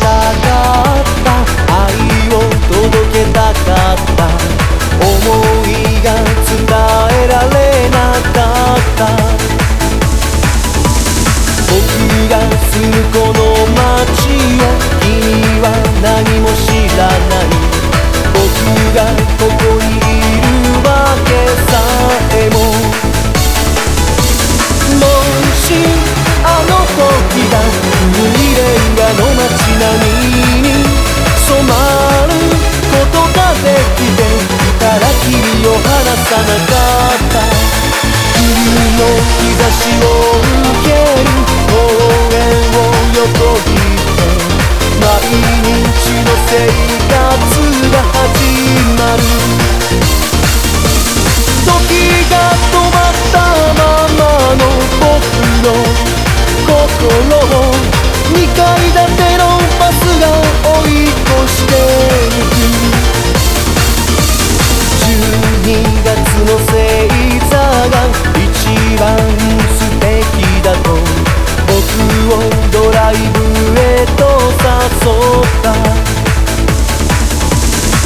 たかった愛を届けたかった。思いが伝えられなかった。僕がするこの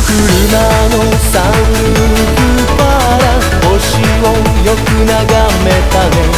車のサンルーフから星をよく眺めたね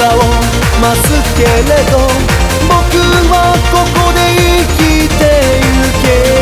さを増すけれど僕はここで生きてゆけ。